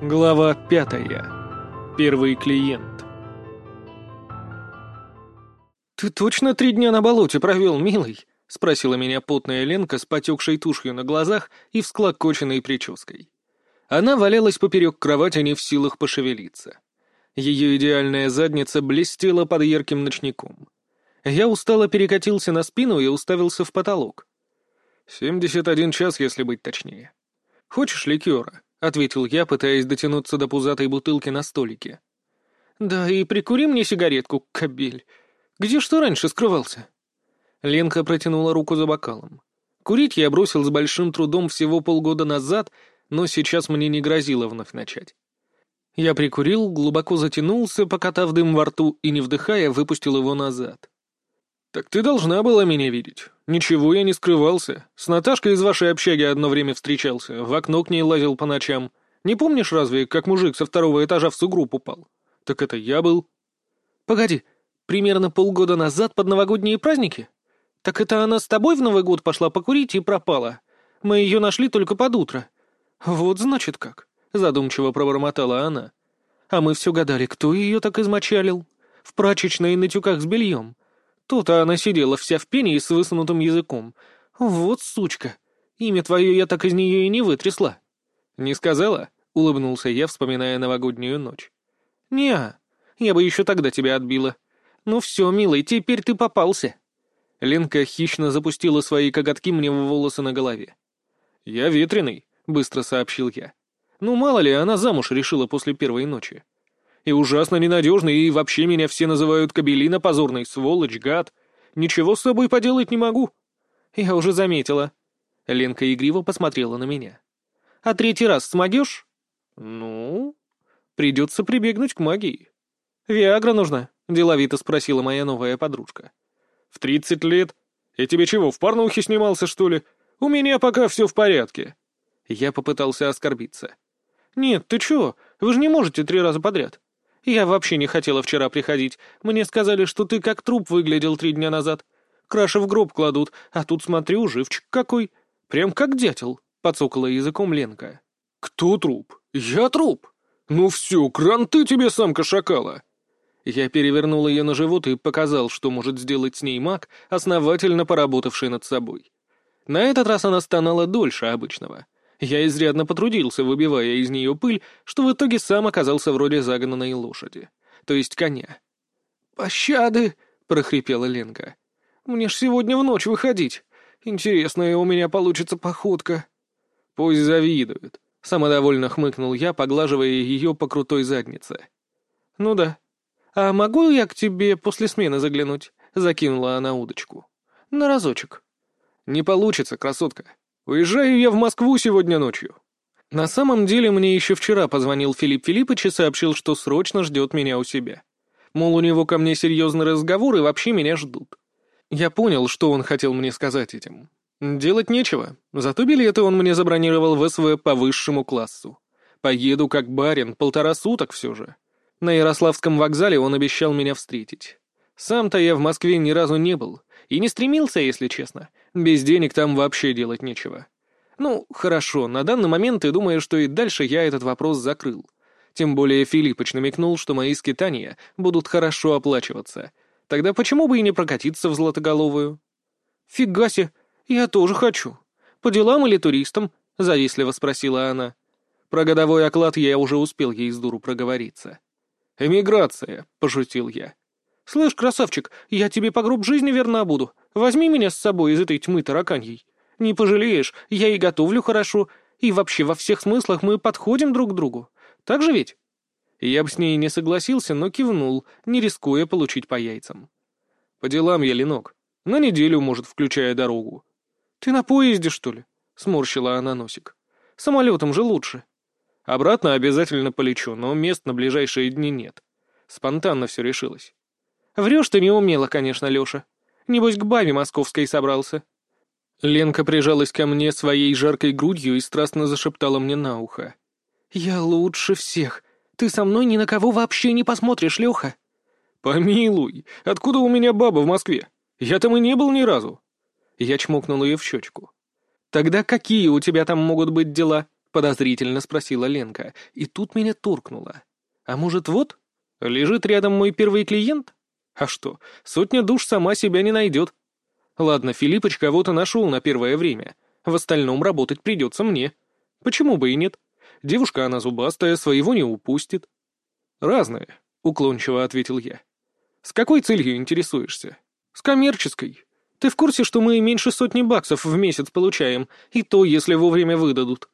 Глава пятая. Первый клиент. «Ты точно три дня на болоте провел, милый?» — спросила меня потная Ленка с потекшей тушью на глазах и всклокоченной прической. Она валялась поперек кровати, не в силах пошевелиться. Ее идеальная задница блестела под ярким ночником. Я устало перекатился на спину и уставился в потолок. «Семьдесят один час, если быть точнее. Хочешь ликера?» — ответил я, пытаясь дотянуться до пузатой бутылки на столике. «Да, и прикури мне сигаретку, кобель. Где что раньше скрывался?» Ленка протянула руку за бокалом. Курить я бросил с большим трудом всего полгода назад, но сейчас мне не грозило вновь начать. Я прикурил, глубоко затянулся, покатав дым во рту и, не вдыхая, выпустил его назад. «Так ты должна была меня видеть. Ничего я не скрывался. С Наташкой из вашей общаги одно время встречался, в окно к ней лазил по ночам. Не помнишь разве, как мужик со второго этажа в сугроб упал? Так это я был». «Погоди, примерно полгода назад под новогодние праздники? Так это она с тобой в Новый год пошла покурить и пропала. Мы ее нашли только под утро». «Вот значит как», — задумчиво пробормотала она. «А мы все гадали, кто ее так измочалил? В прачечной на тюках с бельем». То-то она сидела вся в пене и с высунутым языком. Вот сучка. Имя твое я так из нее и не вытрясла. Не сказала? Улыбнулся я, вспоминая новогоднюю ночь. не я бы еще тогда тебя отбила. Ну все, милый, теперь ты попался. Ленка хищно запустила свои коготки мне в волосы на голове. «Я ветреный», — быстро сообщил я. «Ну, мало ли, она замуж решила после первой ночи и ужасно ненадежный, и вообще меня все называют кабелина позорный, сволочь, гад. Ничего с собой поделать не могу». «Я уже заметила». Ленка игриво посмотрела на меня. «А третий раз смогешь?» «Ну...» «Придется прибегнуть к магии». «Виагра нужна?» — деловито спросила моя новая подружка. «В тридцать лет? Я тебе чего, в порнухе снимался, что ли? У меня пока все в порядке». Я попытался оскорбиться. «Нет, ты чего? Вы же не можете три раза подряд. Я вообще не хотела вчера приходить. Мне сказали, что ты как труп выглядел три дня назад. Краши в гроб кладут, а тут, смотрю, живчик какой. Прям как дятел», — подсокала языком Ленка. «Кто труп? Я труп? Ну все, кранты тебе, самка шакала!» Я перевернул ее на живот и показал, что может сделать с ней маг, основательно поработавший над собой. На этот раз она стонала дольше обычного — я изрядно потрудился, выбивая из нее пыль, что в итоге сам оказался вроде загнанной лошади, то есть коня. «Пощады!» — прохрипела Ленка. «Мне ж сегодня в ночь выходить. Интересная у меня получится походка». «Пусть завидуют», — самодовольно хмыкнул я, поглаживая ее по крутой заднице. «Ну да. А могу я к тебе после смены заглянуть?» — закинула она удочку. «На разочек». «Не получится, красотка. Уезжаю я в Москву сегодня ночью. На самом деле мне еще вчера позвонил Филипп Филиппович и сообщил, что срочно ждет меня у себя. Мол, у него ко мне серьезный разговор и вообще меня ждут. Я понял, что он хотел мне сказать этим. Делать нечего, зато билеты он мне забронировал в СВ по высшему классу. Поеду как барин, полтора суток все же. На Ярославском вокзале он обещал меня встретить. Сам-то я в Москве ни разу не был, и не стремился, если честно. Без денег там вообще делать нечего. Ну, хорошо, на данный момент я думаю, что и дальше я этот вопрос закрыл. Тем более Филиппыч намекнул, что мои скитания будут хорошо оплачиваться. Тогда почему бы и не прокатиться в Златоголовую? «Фига я тоже хочу. По делам или туристам?» — завистливо спросила она. Про годовой оклад я уже успел ей с дуру проговориться. «Эмиграция», — пошутил я. «Слышь, красавчик, я тебе по гроб жизни верна буду. Возьми меня с собой из этой тьмы тараканьей. Не пожалеешь, я и готовлю хорошо, и вообще во всех смыслах мы подходим друг к другу. Так же ведь?» Я бы с ней не согласился, но кивнул, не рискуя получить по яйцам. «По делам я, Ленок. На неделю, может, включая дорогу». «Ты на поезде, что ли?» — сморщила она носик. «Самолетом же лучше». «Обратно обязательно полечу, но мест на ближайшие дни нет. Спонтанно все решилось». Врешь ты не умела, конечно, Леша. Небось, к бабе московской собрался». Ленка прижалась ко мне своей жаркой грудью и страстно зашептала мне на ухо. «Я лучше всех. Ты со мной ни на кого вообще не посмотришь, Леха». «Помилуй, откуда у меня баба в Москве? Я там и не был ни разу». Я чмокнул ее в щечку. «Тогда какие у тебя там могут быть дела?» — подозрительно спросила Ленка, и тут меня торкнуло. А может, вот? Лежит рядом мой первый клиент? А что, сотня душ сама себя не найдет. Ладно, Филиппыч кого-то нашел на первое время. В остальном работать придется мне. Почему бы и нет? Девушка она зубастая, своего не упустит. Разные, уклончиво ответил я. С какой целью интересуешься? С коммерческой. Ты в курсе, что мы меньше сотни баксов в месяц получаем, и то, если вовремя выдадут?»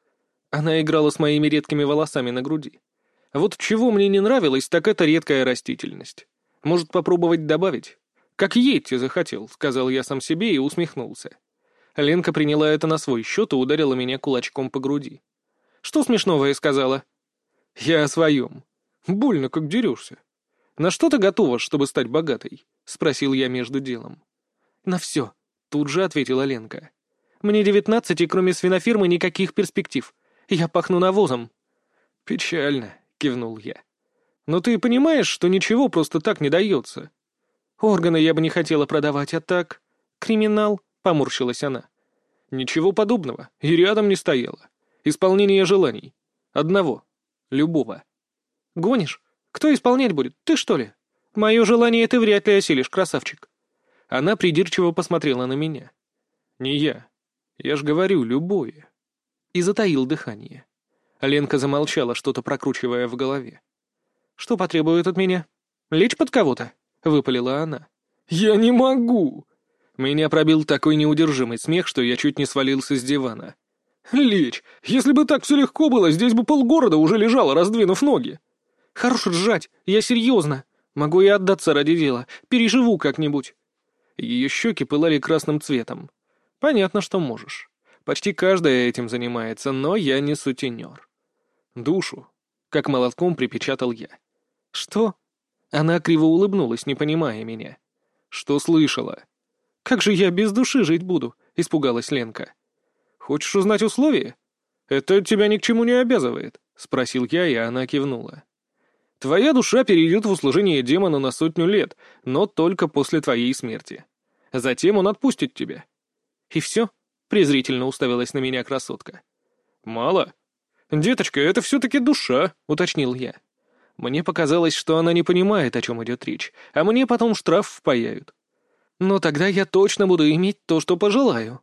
Она играла с моими редкими волосами на груди. Вот чего мне не нравилось, так это редкая растительность. Может, попробовать добавить? «Как Йетти захотел», — сказал я сам себе и усмехнулся. Ленка приняла это на свой счет и ударила меня кулачком по груди. «Что смешного я сказала?» «Я о своем. Больно, как дерешься. На что ты готова, чтобы стать богатой?» — спросил я между делом. «На все», — тут же ответила Ленка. «Мне девятнадцать, и кроме свинофирмы никаких перспектив. Я пахну навозом». «Печально», — кивнул я. «Но ты понимаешь, что ничего просто так не дается?» «Органы я бы не хотела продавать, а так...» «Криминал», — поморщилась она. «Ничего подобного. И рядом не стояла. Исполнение желаний. Одного. Любого». «Гонишь? Кто исполнять будет? Ты, что ли? Мое желание ты вряд ли осилишь, красавчик». Она придирчиво посмотрела на меня. «Не я. Я ж говорю, любое». И затаил дыхание. Ленка замолчала, что-то прокручивая в голове. «Что потребует от меня? Лечь под кого-то?» — выпалила она. «Я не могу!» Меня пробил такой неудержимый смех, что я чуть не свалился с дивана. «Лечь! Если бы так все легко было, здесь бы полгорода уже лежало, раздвинув ноги!» «Хорош ржать! Я серьезно! Могу и отдаться ради дела, переживу как-нибудь!» Ее щеки пылали красным цветом. Понятно, что можешь. Почти каждая этим занимается, но я не сутенер. Душу. Как молотком припечатал я. Что? Она криво улыбнулась, не понимая меня. Что слышала? Как же я без души жить буду? Испугалась Ленка. Хочешь узнать условия? Это тебя ни к чему не обязывает, спросил я, и она кивнула. Твоя душа перейдет в услужение демону на сотню лет, но только после твоей смерти. Затем он отпустит тебя. И все? Презрительно уставилась на меня красотка. Мало? Деточка, это все-таки душа, уточнил я. Мне показалось, что она не понимает, о чем идет речь, а мне потом штраф впаяют. Но тогда я точно буду иметь то, что пожелаю.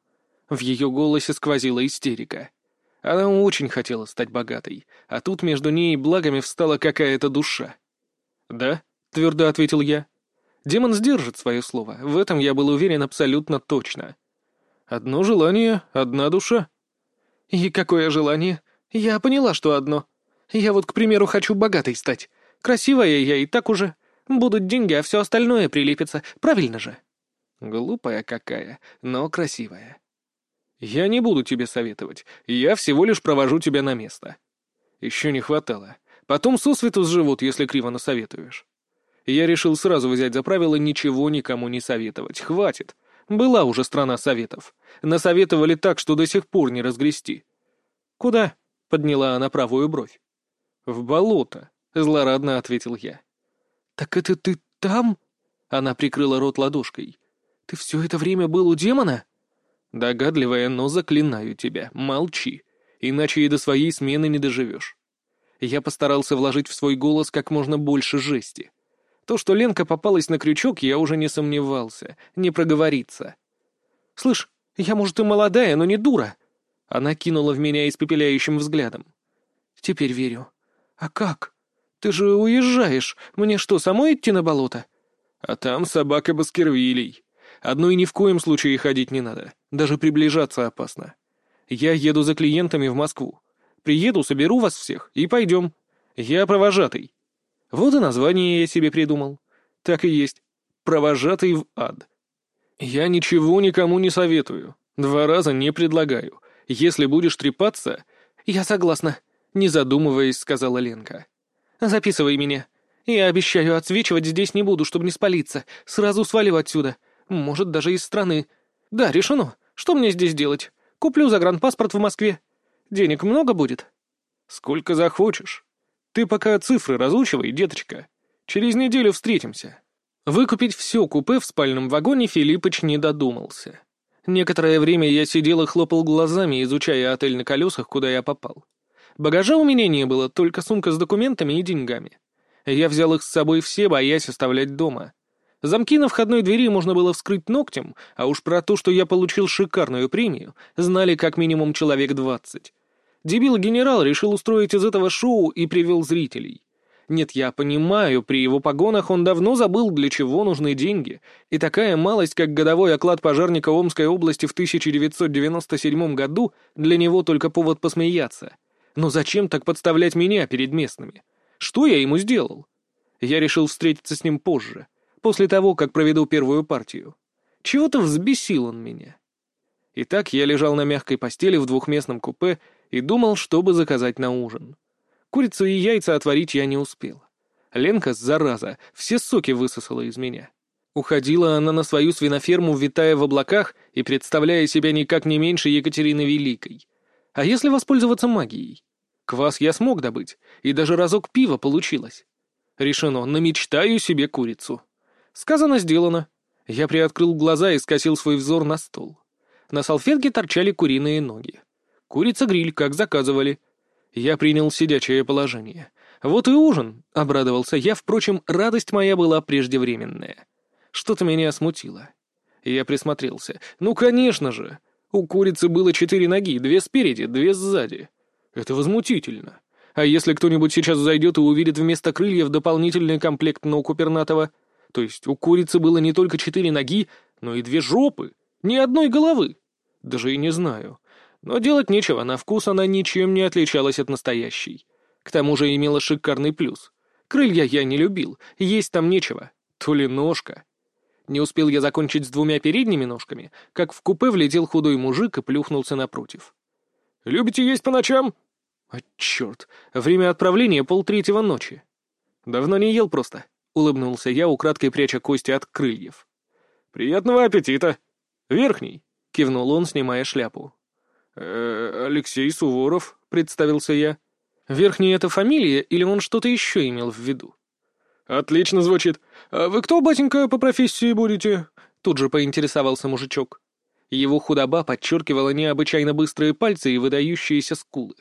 В ее голосе сквозила истерика. Она очень хотела стать богатой, а тут между ней и благами встала какая-то душа. «Да», — твердо ответил я. «Демон сдержит свое слово, в этом я был уверен абсолютно точно. Одно желание, одна душа». «И какое желание? Я поняла, что одно. Я вот, к примеру, хочу богатой стать. Красивая я и так уже. Будут деньги, а все остальное прилепится. Правильно же?» «Глупая какая, но красивая. «Я не буду тебе советовать. Я всего лишь провожу тебя на место». «Еще не хватало. Потом сосвету сживут, если криво насоветуешь». Я решил сразу взять за правило ничего никому не советовать. Хватит. Была уже страна советов. Насоветовали так, что до сих пор не разгрести. «Куда?» — подняла она правую бровь. «В болото», — злорадно ответил я. «Так это ты там?» — она прикрыла рот ладошкой. «Ты все это время был у демона?» Догадливая, но заклинаю тебя, молчи, иначе и до своей смены не доживешь. Я постарался вложить в свой голос как можно больше жести. То, что Ленка попалась на крючок, я уже не сомневался, не проговорится. «Слышь, я, может, и молодая, но не дура!» Она кинула в меня испепеляющим взглядом. «Теперь верю. А как? Ты же уезжаешь. Мне что, самой идти на болото?» «А там собака Баскервилей. Одной ни в коем случае ходить не надо. Даже приближаться опасно. Я еду за клиентами в Москву. Приеду, соберу вас всех и пойдем. Я провожатый. Вот и название я себе придумал. Так и есть. Провожатый в ад. Я ничего никому не советую. Два раза не предлагаю. Если будешь трепаться... Я согласна, не задумываясь, сказала Ленка. Записывай меня. Я обещаю, отсвечивать здесь не буду, чтобы не спалиться. Сразу свалю отсюда. Может, даже из страны. Да, решено. Что мне здесь делать? Куплю загранпаспорт в Москве. Денег много будет? Сколько захочешь. Ты пока цифры разучивай, деточка. Через неделю встретимся. Выкупить все купе в спальном вагоне Филиппыч не додумался. Некоторое время я сидел и хлопал глазами, изучая отель на колесах, куда я попал. Багажа у меня не было, только сумка с документами и деньгами. Я взял их с собой все, боясь оставлять дома. Замки на входной двери можно было вскрыть ногтем, а уж про то, что я получил шикарную премию, знали как минимум человек двадцать. Дебил-генерал решил устроить из этого шоу и привел зрителей. Нет, я понимаю, при его погонах он давно забыл, для чего нужны деньги, и такая малость, как годовой оклад пожарника Омской области в 1997 году, для него только повод посмеяться. Но зачем так подставлять меня перед местными? Что я ему сделал? Я решил встретиться с ним позже после того, как проведу первую партию. Чего-то взбесил он меня. Итак, я лежал на мягкой постели в двухместном купе и думал, чтобы заказать на ужин. Курицу и яйца отварить я не успел. Ленка, зараза, все соки высосала из меня. Уходила она на свою свиноферму, витая в облаках и представляя себя никак не меньше Екатерины Великой. А если воспользоваться магией? Квас я смог добыть, и даже разок пива получилось. Решено, намечтаю себе курицу. Сказано, сделано. Я приоткрыл глаза и скосил свой взор на стол. На салфетке торчали куриные ноги. Курица-гриль, как заказывали. Я принял сидячее положение. Вот и ужин, — обрадовался я, впрочем, радость моя была преждевременная. Что-то меня смутило. Я присмотрелся. Ну, конечно же. У курицы было четыре ноги, две спереди, две сзади. Это возмутительно. А если кто-нибудь сейчас зайдет и увидит вместо крыльев дополнительный комплект ног у пернатого? То есть у курицы было не только четыре ноги, но и две жопы, ни одной головы. Даже и не знаю. Но делать нечего, на вкус она ничем не отличалась от настоящей. К тому же имела шикарный плюс. Крылья я не любил, есть там нечего. То ли ножка. Не успел я закончить с двумя передними ножками, как в купе влетел худой мужик и плюхнулся напротив. «Любите есть по ночам?» «А черт, время отправления полтретьего ночи. Давно не ел просто. — улыбнулся я, украдкой пряча кости от крыльев. «Приятного аппетита! Верхний!» — кивнул он, снимая шляпу. «Э, «Алексей Суворов», — представился я. «Верхний — это фамилия, или он что-то еще имел в виду?» «Отлично звучит. А вы кто, батенька, по профессии будете?» Тут же поинтересовался мужичок. Его худоба подчеркивала необычайно быстрые пальцы и выдающиеся скулы.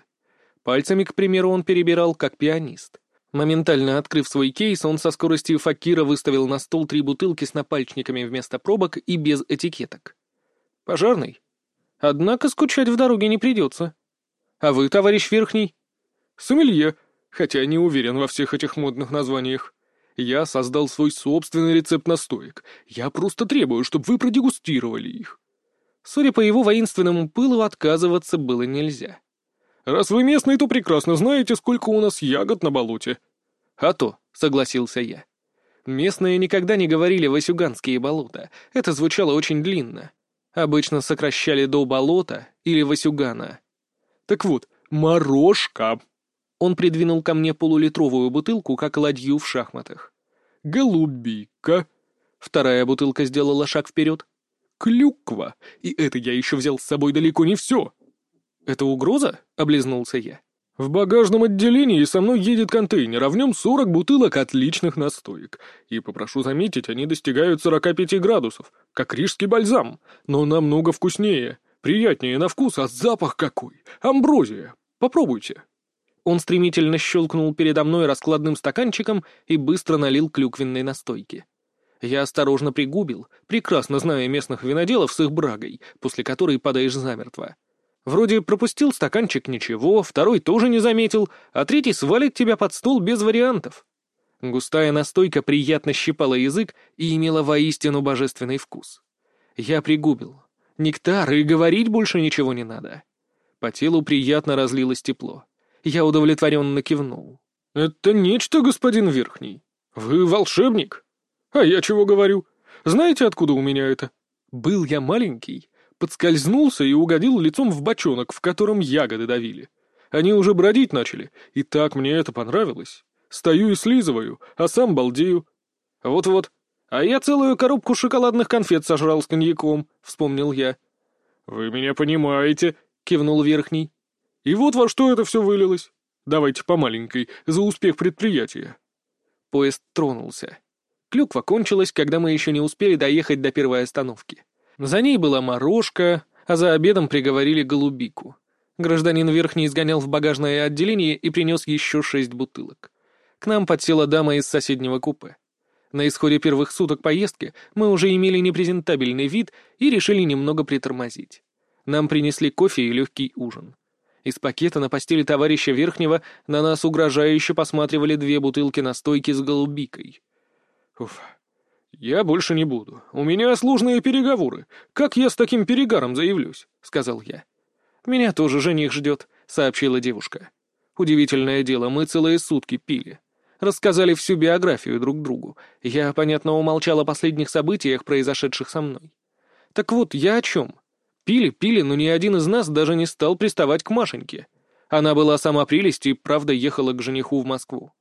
Пальцами, к примеру, он перебирал, как пианист. Моментально открыв свой кейс, он со скоростью факира выставил на стол три бутылки с напальчниками вместо пробок и без этикеток. «Пожарный? Однако скучать в дороге не придется. А вы, товарищ Верхний?» «Сомелье, хотя не уверен во всех этих модных названиях. Я создал свой собственный рецепт настоек. Я просто требую, чтобы вы продегустировали их». Судя по его воинственному пылу, отказываться было нельзя. Раз вы местный, то прекрасно знаете, сколько у нас ягод на болоте». «А то», — согласился я. Местные никогда не говорили «васюганские болота». Это звучало очень длинно. Обычно сокращали до болота или «васюгана». «Так вот, морожка». Он придвинул ко мне полулитровую бутылку, как ладью в шахматах. «Голубика». Вторая бутылка сделала шаг вперед. «Клюква. И это я еще взял с собой далеко не все». «Это угроза?» — облизнулся я. «В багажном отделении со мной едет контейнер, а в нем сорок бутылок отличных настоек. И, попрошу заметить, они достигают сорока пяти градусов, как рижский бальзам, но намного вкуснее, приятнее на вкус, а запах какой! Амброзия! Попробуйте!» Он стремительно щелкнул передо мной раскладным стаканчиком и быстро налил клюквенной настойки. Я осторожно пригубил, прекрасно зная местных виноделов с их брагой, после которой падаешь замертво. Вроде пропустил стаканчик ничего, второй тоже не заметил, а третий свалит тебя под стол без вариантов. Густая настойка приятно щипала язык и имела воистину божественный вкус. Я пригубил. Нектар, и говорить больше ничего не надо. По телу приятно разлилось тепло. Я удовлетворенно кивнул. «Это нечто, господин Верхний. Вы волшебник. А я чего говорю? Знаете, откуда у меня это? Был я маленький, подскользнулся и угодил лицом в бочонок, в котором ягоды давили. Они уже бродить начали, и так мне это понравилось. Стою и слизываю, а сам балдею. Вот-вот. А я целую коробку шоколадных конфет сожрал с коньяком, вспомнил я. «Вы меня понимаете», — кивнул Верхний. «И вот во что это все вылилось. Давайте по маленькой, за успех предприятия». Поезд тронулся. Клюква кончилась, когда мы еще не успели доехать до первой остановки. За ней была морожка, а за обедом приговорили голубику. Гражданин Верхний изгонял в багажное отделение и принес еще шесть бутылок. К нам подсела дама из соседнего купе. На исходе первых суток поездки мы уже имели непрезентабельный вид и решили немного притормозить. Нам принесли кофе и легкий ужин. Из пакета на постели товарища Верхнего на нас угрожающе посматривали две бутылки настойки с голубикой. Уф, я больше не буду. У меня сложные переговоры. Как я с таким перегаром заявлюсь? — сказал я. «Меня тоже жених ждет», — сообщила девушка. Удивительное дело, мы целые сутки пили. Рассказали всю биографию друг другу. Я, понятно, умолчал о последних событиях, произошедших со мной. Так вот, я о чем? Пили, пили, но ни один из нас даже не стал приставать к Машеньке. Она была сама прелесть и, правда, ехала к жениху в Москву.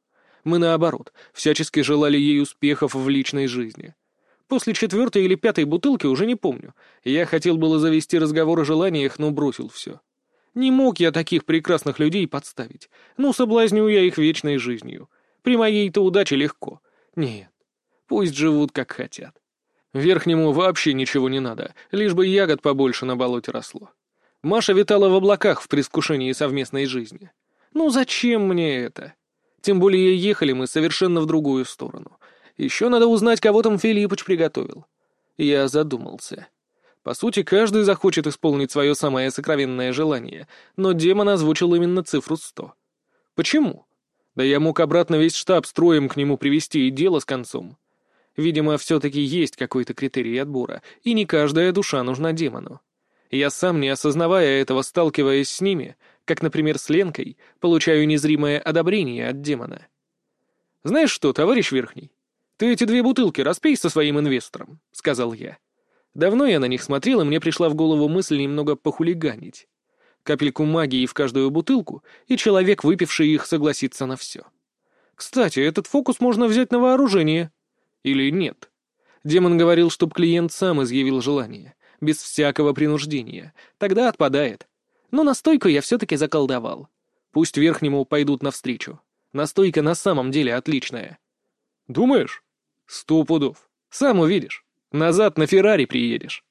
Мы, наоборот, всячески желали ей успехов в личной жизни. После четвертой или пятой бутылки уже не помню. Я хотел было завести разговор о желаниях, но бросил все. Не мог я таких прекрасных людей подставить. Ну, соблазню я их вечной жизнью. При моей-то удаче легко. Нет, пусть живут как хотят. Верхнему вообще ничего не надо, лишь бы ягод побольше на болоте росло. Маша витала в облаках в предвкушении совместной жизни. Ну зачем мне это? Тем более ехали мы совершенно в другую сторону. Еще надо узнать, кого там Филиппыч приготовил. Я задумался. По сути, каждый захочет исполнить свое самое сокровенное желание, но демон озвучил именно цифру сто. Почему? Да я мог обратно весь штаб строем к нему привести и дело с концом. Видимо, все-таки есть какой-то критерий отбора, и не каждая душа нужна демону. Я сам, не осознавая этого, сталкиваясь с ними, как, например, с Ленкой, получаю незримое одобрение от демона. Знаешь что, товарищ Верхний? «Ты эти две бутылки распей со своим инвестором», — сказал я. Давно я на них смотрел, и мне пришла в голову мысль немного похулиганить. Капельку магии в каждую бутылку, и человек, выпивший их, согласится на все. Кстати, этот фокус можно взять на вооружение. Или нет? Демон говорил, чтоб клиент сам изъявил желание, без всякого принуждения. Тогда отпадает. Но настойку я все-таки заколдовал. Пусть верхнему пойдут навстречу. Настойка на самом деле отличная. «Думаешь?» Сто пудов. Сам увидишь. Назад на Феррари приедешь.